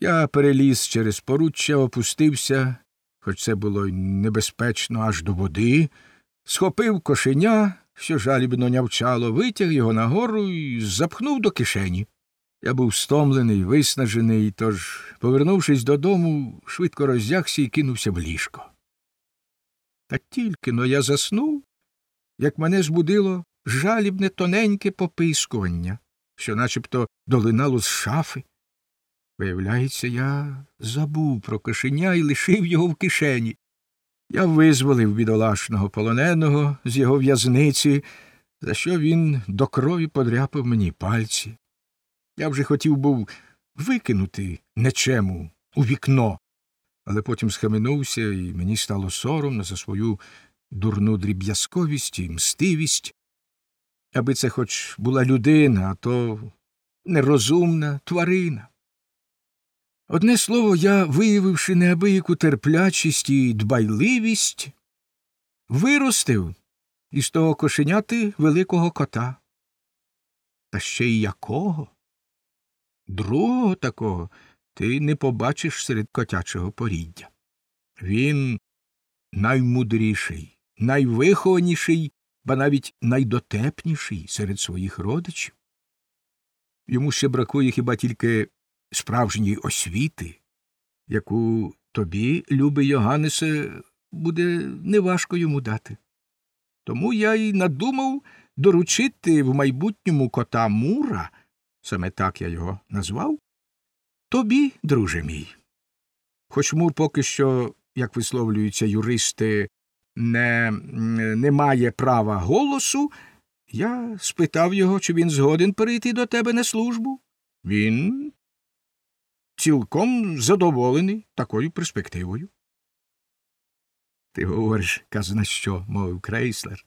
Я переліз через поруччя, опустився, хоч це було й небезпечно аж до води, схопив кошеня, що жалібно нявчало, витяг його нагору і запхнув до кишені. Я був стомлений, виснажений, тож, повернувшись додому, швидко роздягся і кинувся в ліжко. Та тільки но я заснув, як мене збудило жалібне тоненьке попискування, що начебто долинало з шафи. Виявляється, я забув про кошеня і лишив його в кишені. Я визволив бідолашного полоненого з його в'язниці, за що він до крові подряпав мені пальці. Я вже хотів був викинути нечему у вікно, але потім схаменувся, і мені стало соромно за свою дурну дріб'язковість і мстивість. Аби це хоч була людина, а то нерозумна тварина. Одне слово, я, виявивши неабияку терплячість і дбайливість, виростив із того кошеняти великого кота. Та ще й якого? Другого такого ти не побачиш серед котячого поріддя. Він наймудріший, найвихованіший, ба навіть найдотепніший серед своїх родичів. Йому ще бракує хіба тільки справжньої освіти, яку тобі, любий Йоганнесе, буде неважко йому дати. Тому я й надумав доручити в майбутньому кота Мура, саме так я його назвав, тобі, друже мій. Хоч Мур поки що, як висловлюються юристи, не, не має права голосу, я спитав його, чи він згоден перейти до тебе на службу. Він цілком задоволений такою перспективою. Ти говориш казна що, мовив крейслер.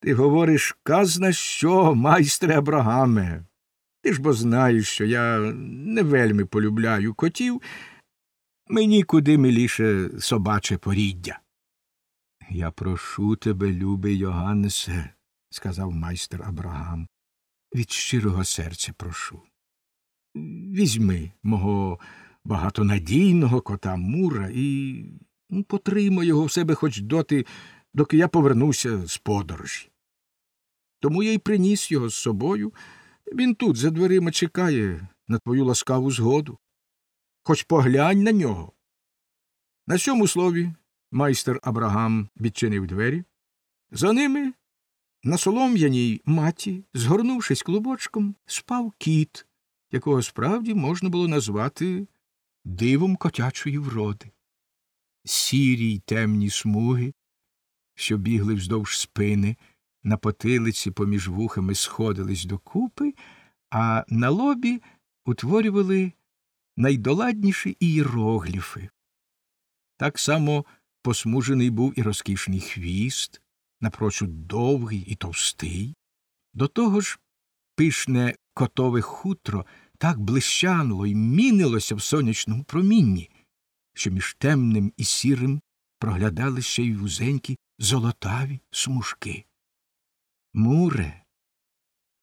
Ти говориш казна що, майстре Абрагаме. Ти ж бо знаєш, що я не вельми полюбляю котів, мені куди миліше собаче поріддя. Я прошу тебе, любий Йоганнесе, сказав майстер Абрагам, від щирого серця прошу. Візьми мого багатонадійного кота Мура і ну, потримай його в себе хоч доти, доки я повернуся з подорожі. Тому я й приніс його з собою. Він тут за дверима чекає на твою ласкаву згоду. Хоч поглянь на нього. На цьому слові майстер Абрагам відчинив двері. За ними на солом'яній маті, згорнувшись клубочком, спав кіт, якого справді можна було назвати дивом котячої вроди. Сірі й темні смуги, що бігли вздовж спини, на потилиці поміж вухами сходились докупи, а на лобі утворювали найдоладніші ієрогліфи. Так само посмужений був і розкішний хвіст, напрочуд довгий і товстий. До того ж, пишне котове хутро так блищануло і мінилося в сонячному промінні, що між темним і сірим проглядали ще й вузенькі золотаві смужки. Муре,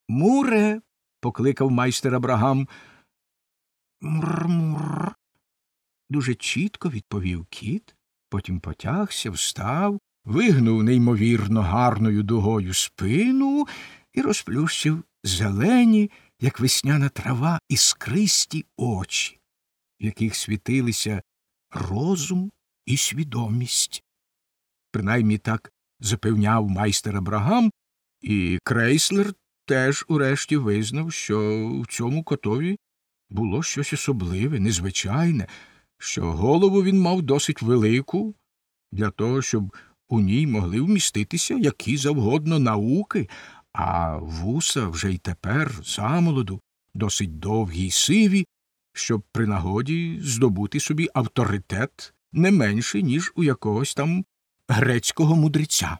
муре. покликав майстер Абрагам. Мур-мур. Дуже чітко відповів кіт, потім потягся, встав, вигнув неймовірно гарною дугою спину і розплющив зелені, як весняна трава, іскристі очі, в яких світилися розум і свідомість. Принаймні так запевняв майстер Абрагам, і крейслер теж урешті визнав, що в цьому котові було щось особливе, незвичайне, що голову він мав досить велику, для того, щоб у ній могли вміститися які завгодно науки, а вуса вже й тепер замолоду, досить довгі й сиві, щоб при нагоді здобути собі авторитет не менший, ніж у якогось там грецького мудреця.